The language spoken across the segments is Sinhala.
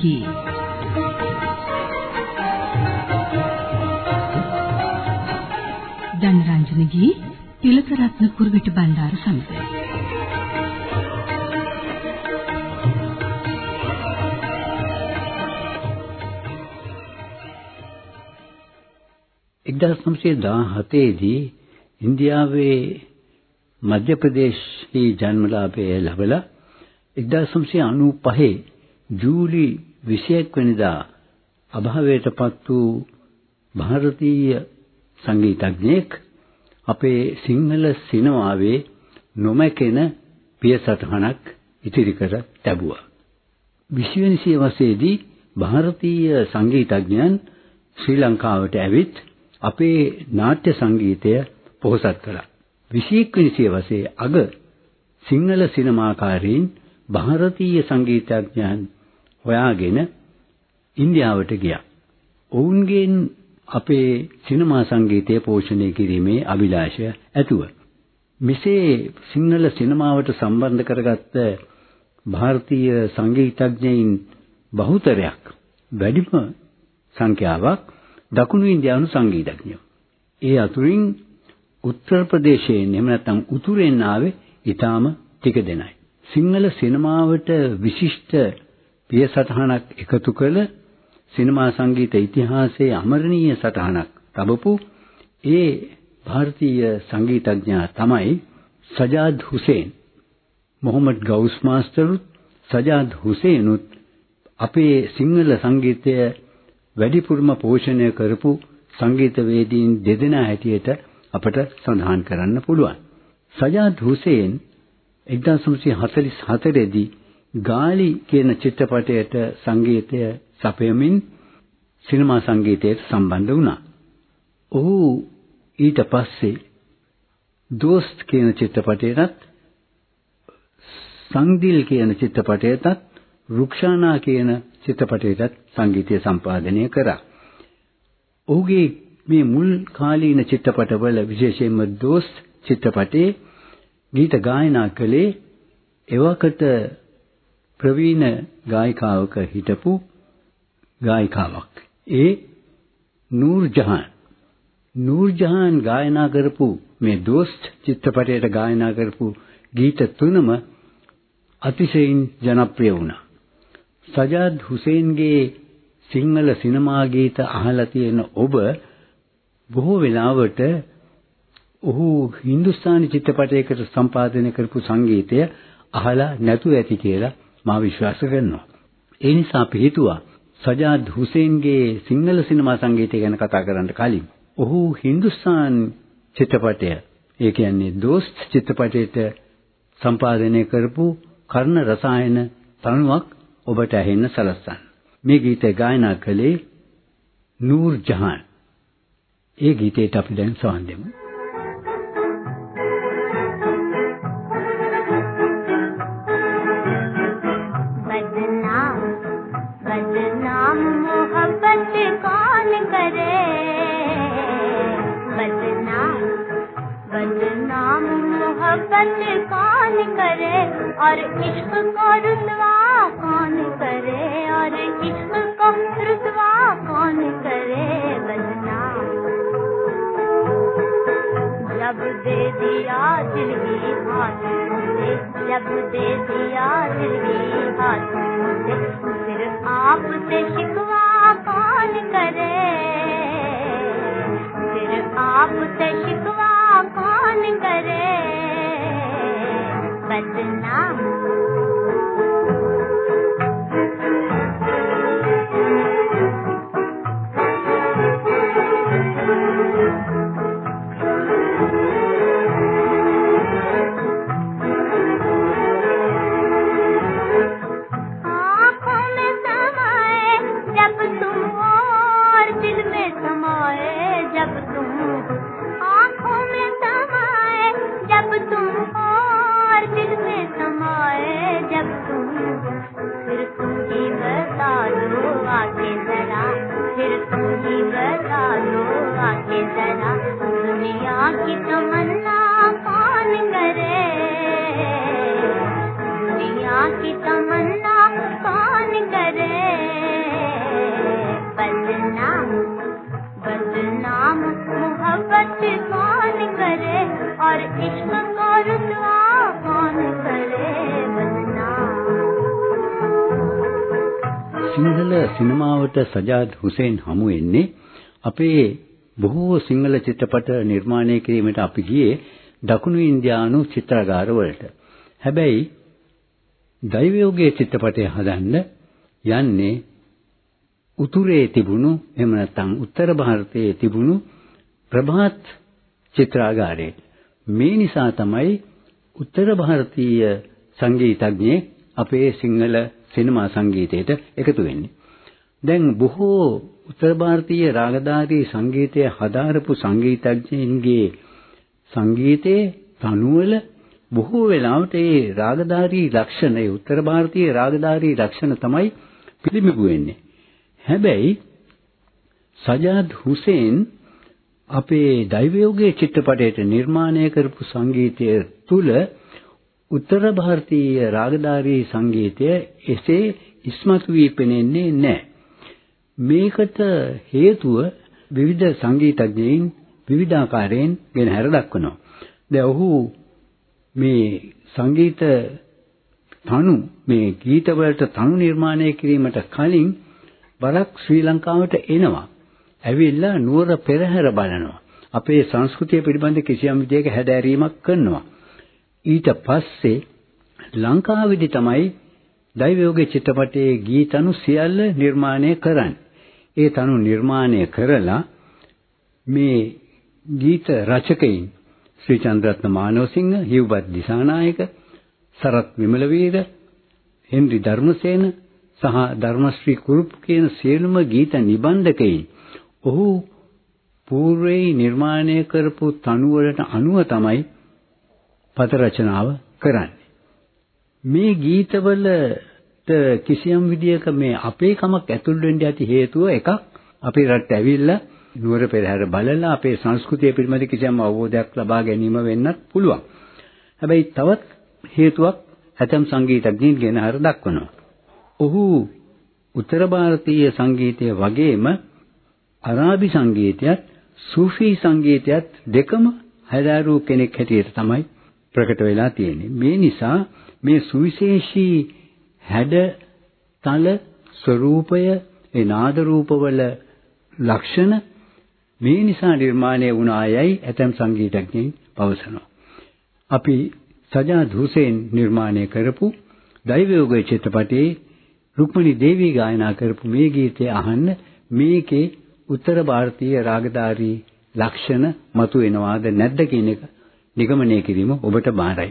ජනරංජනගේ ජනරංජනගේ තිලකරත්න කුරුවිට බණ්ඩාර සමඟ. එක්දහස් නම්සිය දාහතේදී ඉන්දියාවේ මධ්‍ය ප්‍රදේශයේ ජන්මලාභය ලැබලා 1995 ජූලි 21 වෙනිදා අභාවයටපත් වූ ಭಾರತೀಯ සංගීතඥයෙක් අපේ සිංහල සිනමාවේ නොමැකෙන පියසටහනක් ඉතිරි කර ලැබුවා. 20 වෙනි සියවසේදී ಭಾರತೀಯ සංගීතඥයන් ශ්‍රී ලංකාවට ඇවිත් අපේ නාට්‍ය සංගීතය පොහොසත් කළා. 21 වෙනි සියවසේ අග සිංහල සිනමාකාරීන් ಭಾರತೀಯ සංගීතඥයන් හොයාගෙන ඉන්දියාවට ගියා. ඔවුන්ගෙන් අපේ සිනමා සංගීතය පෝෂණය කිරීමේ අභිලාෂය ඇතුව මෙසේ සිංහල සිනමාවට සම්බන්ධ කරගත්ත ಭಾರತೀಯ සංගීතඥයින් බහුතරයක් වැඩිම සංඛ්‍යාවක් දකුණු ඉන්දියානු සංගීතඥයෝ. ඒ අතුරින් උත්තර ප්‍රදේශයෙන් එහෙම නැත්නම් උතුරෙන් ආවේ ඊටාම ටික දෙනයි. සිංහල සිනමාවට විශිෂ්ට පිය සටහනක් එකතු කළ සිනමා සංගීත ඉතිහාසයේ අමරණීය සටහනක් තබපු ඒ ಭಾರತೀಯ සංගීතඥයා තමයි සජාද් හුසේන්. මොහමඩ් ගවුස් මාස්ටරුත් සජාද් හුසේනුත් අපේ සිංහල සංගීතය වැඩිපුරම පෝෂණය කරපු සංගීතවේදීන් දෙදෙනා හැටියට අපට සඳහන් කරන්න පුළුවන්. සජාද් හුසේන් 1944 දී ගාලි කියන චිත්‍රපටයට සංගීතය සපයමින් සිනමා සංගීතයට සම්බන්ධ වුණා. ඔහු ඊට පස්සේ දෝස්ත් කියන චිත්‍රපටයටත් සංදිල් කියන චිත්‍රපටයටත් රුක්ෂානා කියන චිත්‍රපටයටත් සංගීතය සම්පාදනය කරා. ඔහුගේ මේ මුල් කාලීන චිත්‍රපටවල විශේෂයෙන්ම දෝස්ත් චිත්‍රපටයේ ගීත ගායනා කළේ එවකට ප්‍රවීණ ගායිකාවක හිටපු ගායිකාවක්. ඒ නූර් ජහාන්. නූර් ජහාන් ගායනා කරපු මේ දෝස්ත් චිත්‍රපටයට ගායනා කරපු ගීත තුනම අතිශයින් ජනප්‍රිය වුණා. සජාද් හුසේන්ගේ සිංහල සිනමා ගීත අහලා තියෙන ඔබ බොහෝ වෙලාවට ඔහු හින්දුස්ථානි චිත්‍රපටයකට සම්පාදනය කරපු සංගීතය අහලා නැතුව ඇති කියලා මා විශ්වාස කරනවා. ඒ නිසා අපි හිතුවා සජාද් හුසේන්ගේ සිංහල සිනමා සංගීතය ගැන කතා කරන්න කලින් ඔහු හින්දුස්ථාන් චිත්‍රපටය ඒ කියන්නේ දෝස්ත් චිත්‍රපටයට සම්පාදනය කරපු කර්ණ රසායන තනුවක් ඔබට ඇහෙන්න සලස්සන්න. මේ ගීතය ගායනා කළේ නූර් ජහාන්. ඒ ගීතයට අපි දැන් සවන් දෙමු. और इश्क को रुतवा कौन करे? और इश्क को रुतवा कौन करे? बदनाम। जब दे दिया दिल की हाथों से जब दे दिया दिल की हाथों से फिर आप से शिकवा कौन करे? फिर आप से शिकवा कौन करे? Adinam. සිනමාවට සජාද් හුසේන් හමු වෙන්නේ අපේ බොහෝ සිංහල චිත්‍රපට නිර්මාණය කිරීමට අපි ගියේ දකුණු ඉන්දියානු චිත්‍රකාර වලට. හැබැයි දෛවයෝගයේ චිත්‍රපටය හදන්න යන්නේ උතුරේ තිබුණු එහෙම නැත්නම් උත්තර ಭಾರತයේ තිබුණු ප්‍රභාත් චිත්‍රාගාරයේ. මේ නිසා තමයි උත්තර ಭಾರತೀය සංගීතඥයෙක් අපේ සිංහල සිනමා සංගීතයට එකතු වෙන්නේ. දැන් බොහෝ උත්තර ಭಾರತೀಯ රාගධාරී සංගීතය හදාරපු සංගීතඥයින්ගේ සංගීතයේ තනුවල බොහෝ වෙලාවට ඒ රාගධාරී ලක්ෂණ ඒ උත්තර ಭಾರತೀಯ රාගධාරී ලක්ෂණ තමයි පිළිඹු වෙන්නේ. හැබැයි සජාද් හුසේන් අපේ දෛවයෝගයේ චිත්‍රපටයට නිර්මාණය කරපු සංගීතය තුල උත්තර ಭಾರತೀಯ රාගධාරී සංගීතය එසේ ඉස්මතු වී පෙනෙන්නේ නැහැ. මේකට හේතුව විවිධ සංගීතඥයින් විවිධාකාරයෙන් ගෙන හැර දක්වනවා. දැන් ඔහු මේ සංගීත තනු මේ ගීතවලට තනු නිර්මාණය කිරීමට කලින් වරක් ශ්‍රී ලංකාවට එනවා. ඇවිල්ලා නුවර පෙරහැර බලනවා. අපේ සංස්කෘතිය පිළිබඳ කිසියම් විදියක හැදෑරීමක් කරනවා. ඊට පස්සේ ලංකාවේදී තමයි දෛවයෝගේ චිත්‍රපටයේ ගීතනු සියල්ල නිර්මාණය කරන්නේ. ඒ තනු නිර්මාණය කරලා මේ ගීත රචකයින් ශ්‍රී චන්ද්‍රරත්න මානවසිංහ, හිව්වත් දිසානායක, සරත් විමලවීර, හෙන්රි ධර්මසේන සහ ධර්මශ්‍රී කුරුප් කියන සියලුම ගීත නිබන්ධකයින් ඔහු పూర్වයේ නිර්මාණය කරපු තනුවලට අනුව තමයි පද රචනාව කරන්නේ. මේ ගීතවලට කිසියම් විදියක මේ අපේ කමක් ඇතුල් වෙන්න ඇති හේතුව එකක් අපේ රටට ඇවිල්ලා නුවර පෙරහැර බලලා අපේ සංස්කෘතිය පිළිබඳ කිසියම් අවබෝධයක් ලබා ගැනීම වෙන්නත් පුළුවන්. හැබැයි තවත් හේතුවක් ඇතම් සංගීතඥයින් ගෙන හර දක්වනවා. ඔහු උත්තර ಭಾರತೀಯ සංගීතය වගේම අරාබි සංගීතයත් සූෆි සංගීතයත් දෙකම හැදෑරූ කෙනෙක් හැටියට තමයි ප්‍රකට වෙලා තියෙන්නේ. මේ නිසා මේ සුවිශේෂී හැඩ තල ස්වරූපය ඒ නාද රූපවල ලක්ෂණ මේ නිසා නිර්මාණය වුණා යයි ඇතම් සංගීතඥයින් පවසනවා. අපි සජාද් හුසෙන් නිර්මාණය කරපු දෛවයෝගය චිත්‍රපටයේ රුක්මනී දේවී ගායනා කරපු මේ ගීතය අහන්න මේකේ උත්තර ಭಾರತೀಯ රාගධාරී ලක්ෂණ මතුවෙනවාද නැද්ද කියන එක නිගමනය කිරීම ඔබට බාරයි.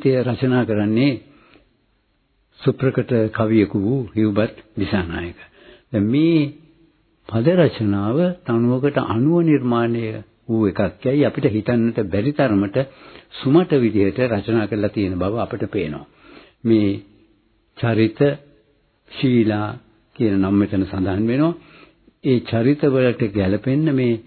ගීතය රචනා කරන්නේ සුප්‍රකට කවියෙකු වූ හිව්බත් දිසානායක. දැන් මේ පද රචනාව තනුවකට අනුව නිර්මාණය වූ එකක් යයි අපිට හිතන්නට බැරි තරමට සුමට විදිහට රචනා කරලා තියෙන බව අපට පේනවා. මේ චරිත ශීලා කියන නම මෙතන සඳහන් වෙනවා. ඒ චරිත වලට ගැලපෙන්න මේ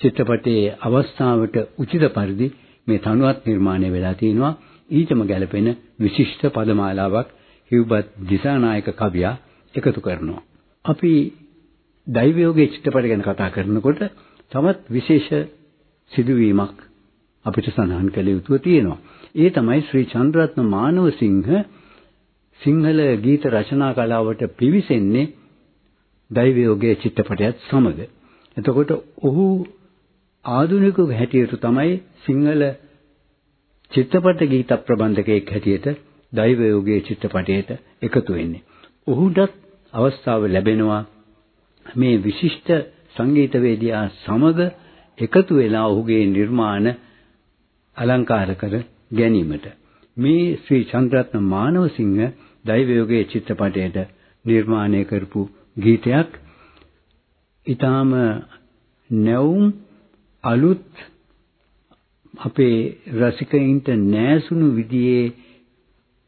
චිත්‍රපටයේ අවස්ථාවට උචිත පරිදි මේ තනුවත් නිර්මාණය වෙලා තිනවා. ඊටම ගැලපෙන විශිෂ්ට පදමාලාවක් හිව්බත් දිසානායක කවියා එකතු කරනවා. අපි දෛවයෝගේ චිත්‍රපට ගැන කතා කරනකොට තවත් විශේෂ සිදුවීමක් අපිට සඳහන් කළ යුතුව තියෙනවා. ඒ තමයි ශ්‍රී චන්ද්‍රරත්න මානවසිංහ සිංහල ගීත රචනා කලාවට පිවිසෙන්නේ දෛවයෝගේ චිත්‍රපටයත් සමග. එතකොට ඔහු ආධුනිකව හැටියට තමයි සිංහල චිත්‍රපට ගීත ප්‍රබන්ධකයෙක් හැටියට දෛවයෝගේ චිත්‍රපටයට එකතු වෙන්නේ. ඔහුටත් අවස්ථාව ලැබෙනවා. මේ විශිෂ්ට සංගීතවේදියා සමග එකතු වෙලා ඔහුගේ නිර්මාණ අලංකාර කර ගැනීමට. මේ ශ්‍රී චන්ද්‍රරත්න මානවසිංහ දෛවයෝගේ චිත්‍රපටයට නිර්මාණය කරපු ගීතයක්. ඊටාම නැවුම් අලුත් අපේ රසිකයින්ට නෑසුණු විදිහේ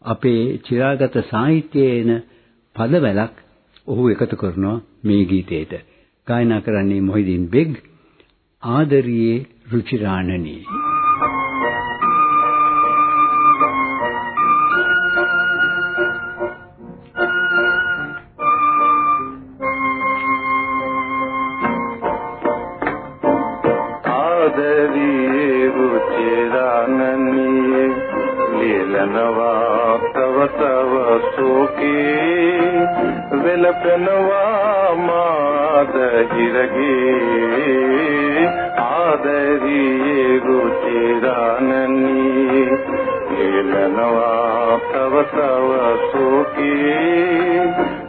අපේ චිරාගත සාහිත්‍යයේන පදවැලක් ඔහු එකතු කරනවා මේ ගීතයට. ගායනා කරන්නේ මොහිදින් බෙග් ආදරියේ රුචිරාණනී වෙලපෙනවා මාද හිරගේ ආදරියේ රුචිරානනී නිලනවා තව තව සෝකී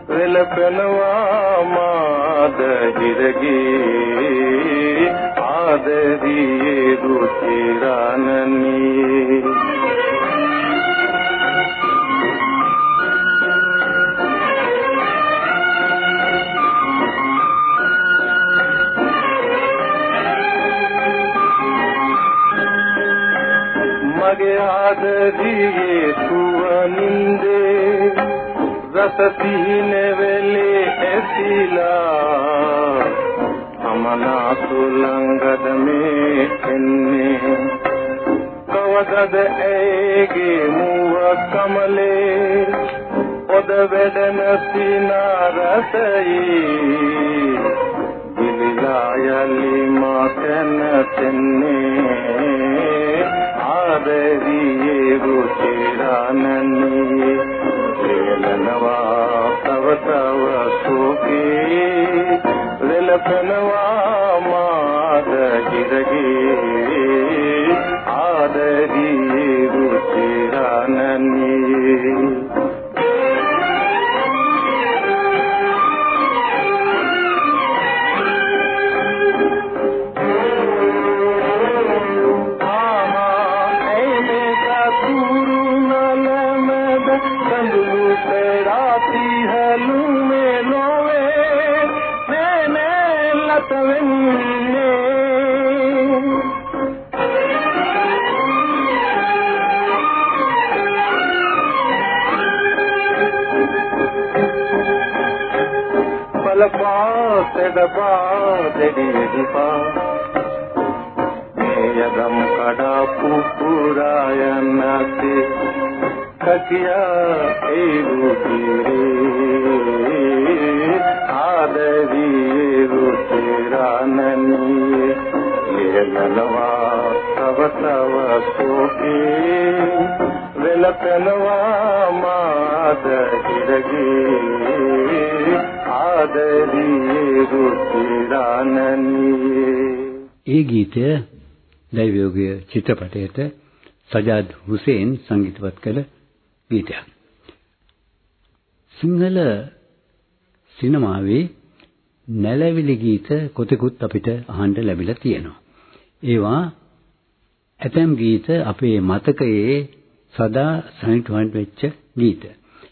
වෙලපෙනවා මාද හිරගේ ආදරියේ රුචිරානනී මගේ ආදරියේ සුවනින්දේ රස සිහින වෙලේ ඇසිලා අමනාසු ළඟද මේ එන්නේ? කවදද ඒගේ මුව කමලේ? ඔද වැඩන සිනා රසයි දිවිලා යලි මා කනතන්නේ ආදරියේ රුචිරානනී වේලනවා තව තව සුඛී වෙලපනවා මාද හිරගේ ආදරියේ ඒ ගීතය දෛවයෝගය චිත්‍රපටයට සජාද් හුසේන් සංගීතවත් කළ ගීතයක්. සිංහල සිනමාවේ නැලවිලි ගීත කොතෙකුත් අපිට අහන්න ලැබිලා තියෙනවා. ඒවා ඇතැම් ගීත අපේ මතකයේ සදා සනිටුවන් වෙච්ච ගීත.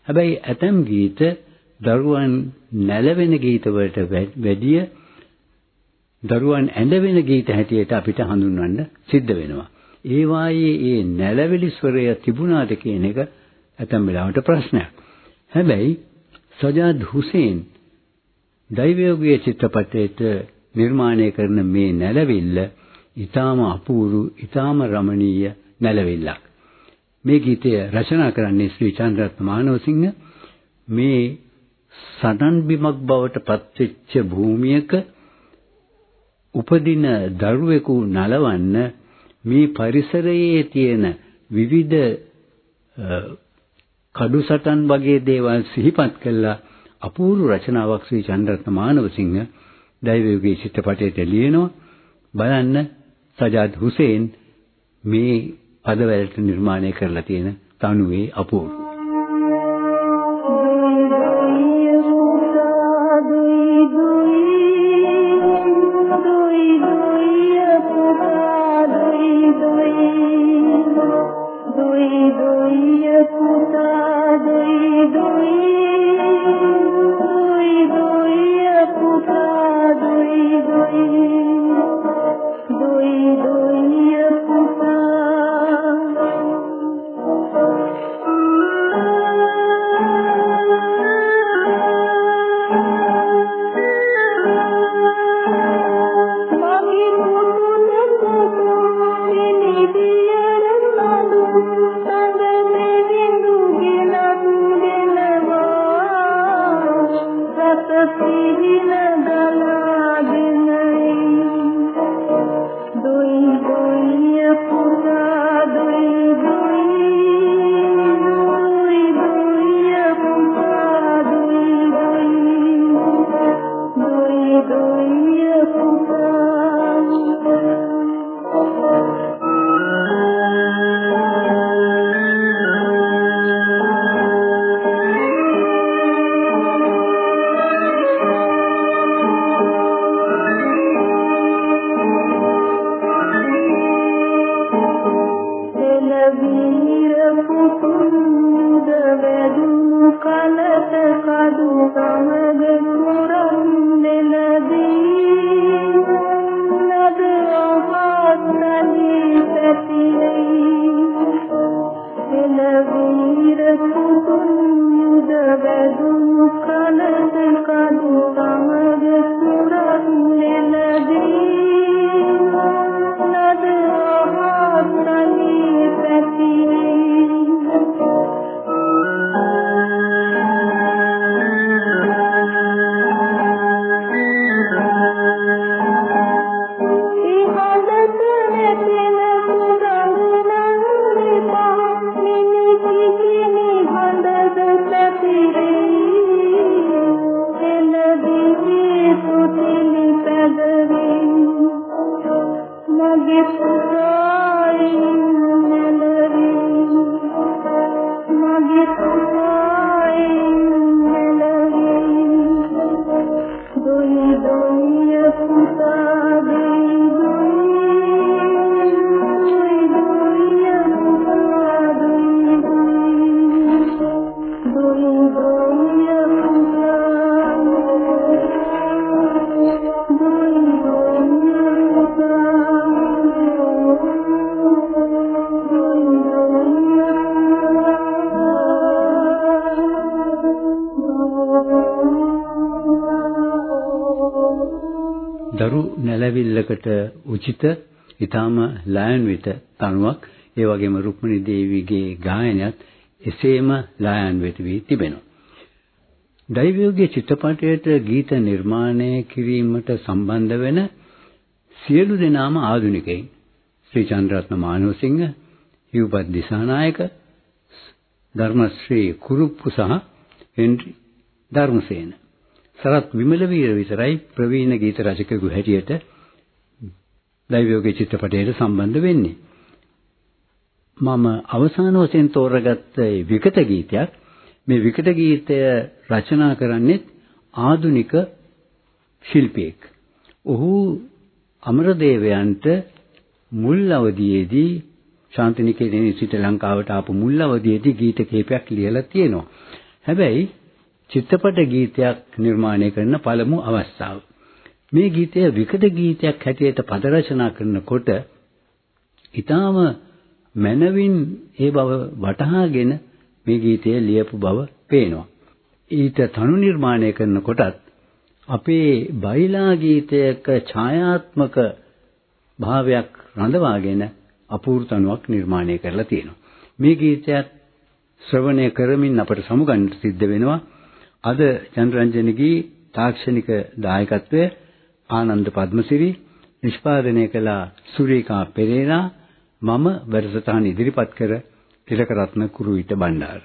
හැබැයි ඇතැම් ගීත දරුවන් නැලවෙන ගීත වලට වැඩිය දරුවන් ඇඬවෙන ගීත හැටියට අපිට හඳුන්වන්න සිද්ධ වෙනවා. ඒ වායේ ඒ නැලවිලි ස්වරය තිබුණාද කියන එක ඇතැම් වෙලාවට ප්‍රශ්නයක්. හැබැයි සජාද් හුසේන් දෛවයෝගයේ චිත්‍රපටයට නිර්මාණය කරන මේ නැලවිල්ල ඊටාම අපූරු ඊටාම රමණීය නැලවිල්ලක්. මේ ගීතය රචනා කරන්නේ ශ්‍රී චන්ද්‍රරත්න මානවසිංහ මේ සටන් බිමක් බවට පත්වෙච්ච භූමියක උපදින දරුවෙකු නලවන්න මේ පරිසරයේ තියෙන විවිධ කඩු සටන් වගේ දේවල් සිහිපත් කළා. අපූර්ව රචනාවක් ශ්‍රී චන්ද්‍රරත්න මානවසිංහ දෛවයෝගී චිත්‍රපටයට ලියනවා. බලන්න සජාද් හුසේන් මේ පදවලට නිර්මාණය කරලා තියෙන තනුවේ අපූර්ව. वीर कुतुं युदवदुं कलम् නැලවිල්ලකට උචිත ඊටාම ලායන්විත තනුවක් ඒ වගේම රුක්මනී දේවිගේ ගායනයත් එසේම ලායන්විත වී තිබෙනවා. දෛවයෝගයේ චිත්‍රපටයට ගීත නිර්මාණය කිරීමට සම්බන්ධ වෙන සියලු දෙනාම ආධුනිකයින්. ශ්‍රී චන්ද්‍රරත්න මානවසිංහ, හිව්පත් දිසානායක, ධර්මශ්‍රී කුරුප්පු සහ හෙන්රි ධර්මසේන. සරත් විමලවීර විතරයි ප්‍රවීණ ගීත රචකයෙකු හැටියට දෛවයෝගයේ චිත්‍රපටයට සම්බන්ධ වෙන්නේ. මම අවසාන වශයෙන් තෝරගත්ත විකත ගීතයක් මේ විකත ගීතය රචනා කරන්නේ ආදුනික ශිල්පියෙක්. ඔහු අමරදේවයන්ට මුල් අවදියේදී ශාන්තිනිකේතනයේ සිට ලංකාවට ආපු මුල් අවදියේදී ගීත කිහිපයක් ලියලා තියෙනවා. හැබැයි චිත්‍රපට ගීතයක් නිර්මාණය කරන පළමු අවස්ථාව. මේ ගීතය විකද ගීතයක් හැටියට පද රචනා කරනකොට ඊටාම මනවින් ඒ බව වටහාගෙන මේ ගීතය ලියපු බව පේනවා. ඊට තනු නිර්මාණය කරනකොටත් අපේ බයිලා ගීතයක ඡායාත්මක භාවයක් රඳවාගෙන අපූර්ව තනුවක් නිර්මාණය කරලා තියෙනවා. මේ ගීතයත් ශ්‍රවණය කරමින් අපට සමුගන්නට සිද්ධ වෙනවා. අද චන්ද්‍රරංජනගේ තාක්ෂණික දායකත්වය ආනන්ද පද්මසිරි නිෂ්පාදනය කළ සුරේකා පෙරේරා මම වැඩසටහන ඉදිරිපත් කර තිලකරත්න කුරුවිට බණ්ඩාර.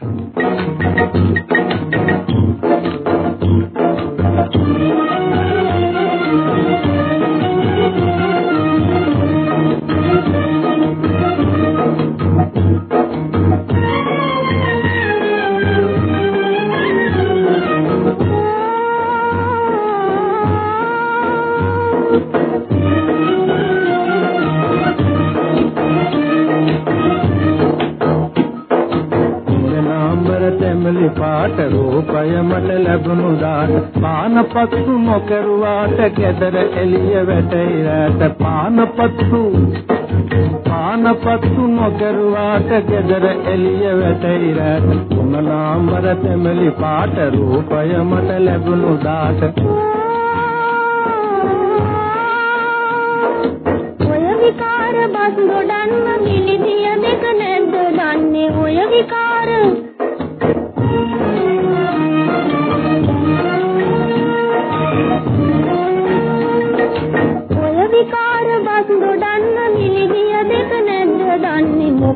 පාට රූපය මට ලැබුණු දාට පානපත්තු නොකරුවාට ගෙදර එළිය වැටේ රැට පානපත්තු. පානපත්තු නොකරුවාට ගෙදර එළිය වැටේ රැට උමනාම්බර තෙමලි පාට රූපය මට ලැබුණු දාට ඔය විකාර බස් ගොඩන්න මිලිදිය දෙක නැද්ද දන්නේ? ඔය විකාර විකාර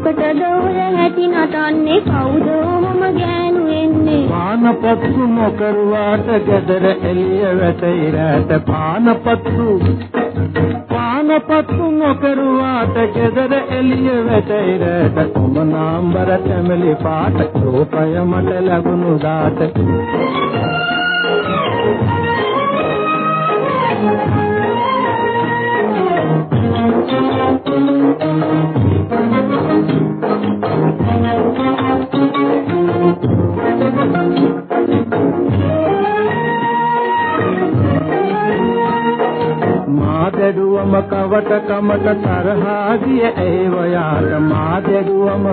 මොකටද ඔය හැටි නටන්නේ කවුද? මම ගෑනු වෙන්නේ පානපත්තු නොකරුවාට ගෙදර එළිය වැටේ රැට පානපත්තු. පානපත්තු නොකරුවාට ගෙදර එළිය වැටේ රැට ඔබ නාම්බර කැමලි පාට රූපය මට ලැබුණු දාට. මාදඩුවම කවට කමට තරහා ගිය ඒව යාට මාදඩුවම.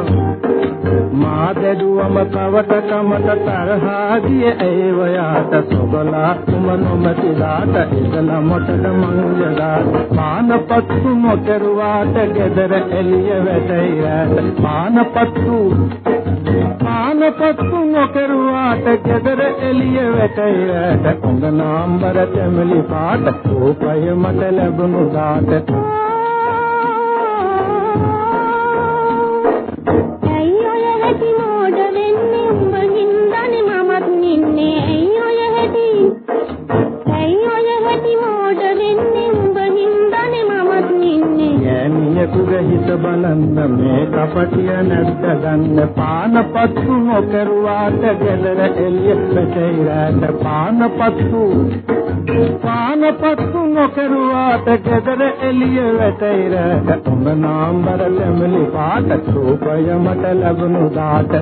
මාදඩුවම කවට කමට තරහා ගිය ඒව යාට සොබලා තුම නොමැතිලාට ඉතල මොටට මංගලාට. පානපත්තු නොකරුවාට ගෙදර එළිය වැටේ පානපත්තු පානපත්තු නොකරුවාට ගෙදර එළිය වැටේ හොඳ නාම්බර තැමලි පාට රූපය මට ලැබුණු දාට බලන්න මේ කපටිය නැද්ද ගන්න? පානපත්තු නොකරුවාට ගෙදර එළිය පැටේරාට පානපත්තු. පානපත්තු නොකරුවාට ගෙදර එළිය වැටේරාට උඹ නාම්බර ලැබලි පාට රූපය මට ලැබුණු දාට.